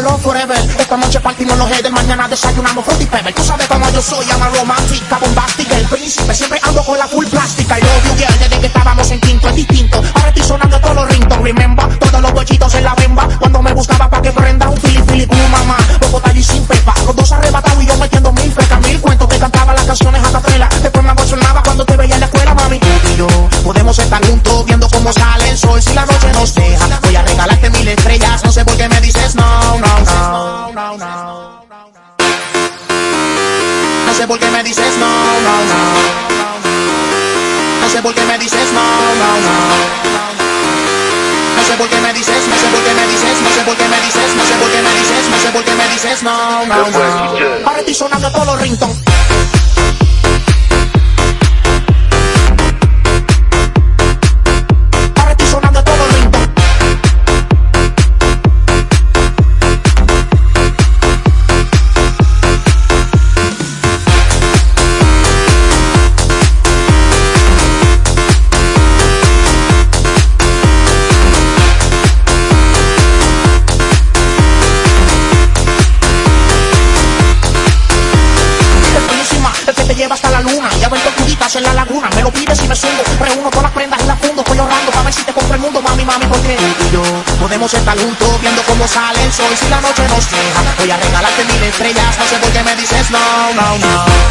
love forever. Esta noche partimos los del mañana desayunamos fruity pebble. Tú sabes cómo yo soy, ama romántica, bombástica, el príncipe. Siempre ando con la full plástica. I love you, girl, desde que estábamos en quinto es distinto. Ahora estoy sonando todos los ringtones, remember. Todos los bollitos en la bemba. Cuando me buscaba pa' que prenda un fili fili con mamá. Los y sin pepa. Los dos arrebatados y yo metiendo mil fecas, mil cuentos. Te cantaba las canciones a capela. Después me emocionaba cuando te veía en la escuela, mami. Y yo podemos estar sé por qué me dices no, no, no. No sé por qué me dices no, no, no. No sé por qué me dices, no sé por qué me dices, no sé por qué me dices, no sé por qué me dices, no sé por qué me dices no, no, no. Ahora estoy sonando todos los ringtones. Que te lleva hasta la luna. Ya ven tortuguitas en la laguna. Me lo pides y me subo. Reúno todas las prendas y las fundo. Estoy ahorrando para ver si te compro el mundo, mami, mami. Porque tú y yo podemos estar juntos viendo cómo sale el sol. Si la noche nos deja, voy a regalarte mil estrellas. No sé por qué me dices no, no, no.